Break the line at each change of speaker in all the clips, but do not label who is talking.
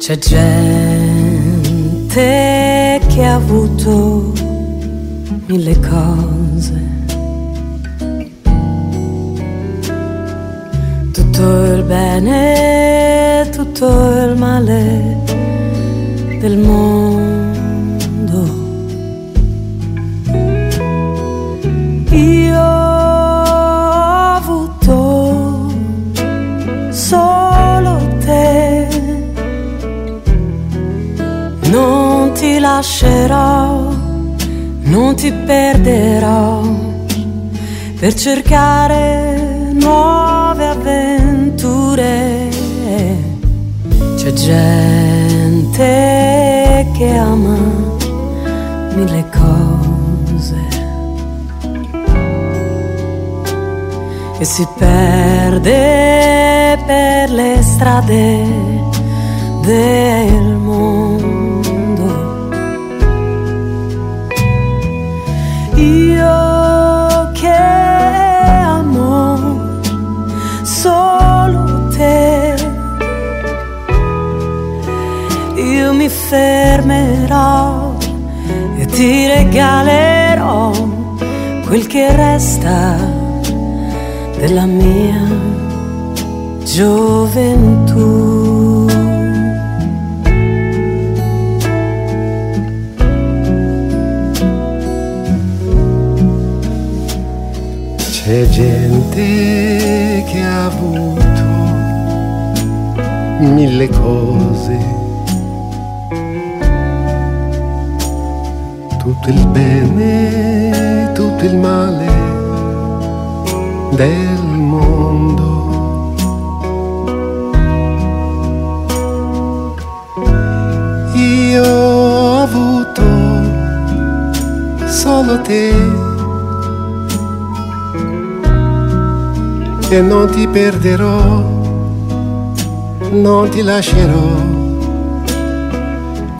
C'è gente che ha avuto mille cose. Tutto il bene, tutto il male del mondo. Io lascerò, non ti perderò per cercare nuove avventure. C'è gente che ama mille cose e si perde per le strade del mondo. Fermerò e ti regalerò quel che resta della mia gioventù.
C'è gente che ha avuto mille cose, tutto il bene, tutto il male del mondo. Io ho avuto solo te. e non ti perderò, non ti lascerò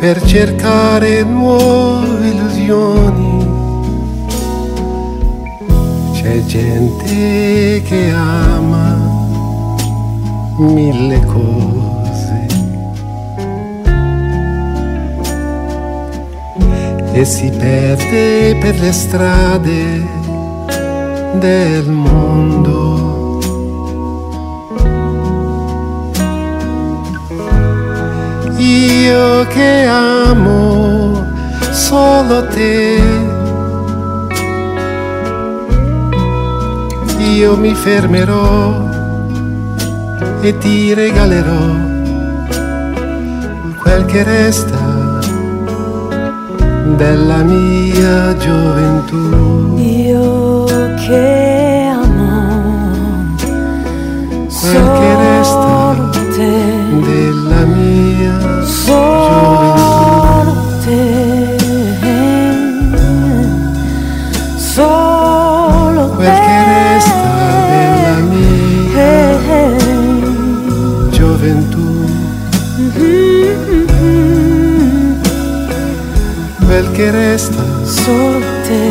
per cercare nuove illusioni. C'è gente che ama mille cose e si perde per le strade del mondo. Che amo solo te, io mi fermerò e ti regalerò quel che resta della mia gioventù.
Solo
quel che resta della mia
te.
gioventù, quel che resta
Solo te,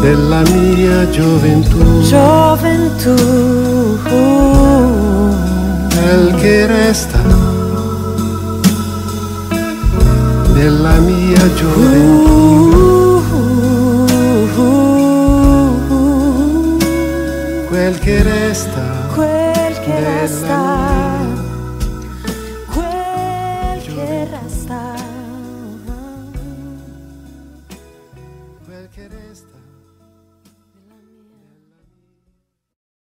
della mia gioventù,
gioventù.
quel che resta della mia gioventù,
quel che resta
Quel che resta,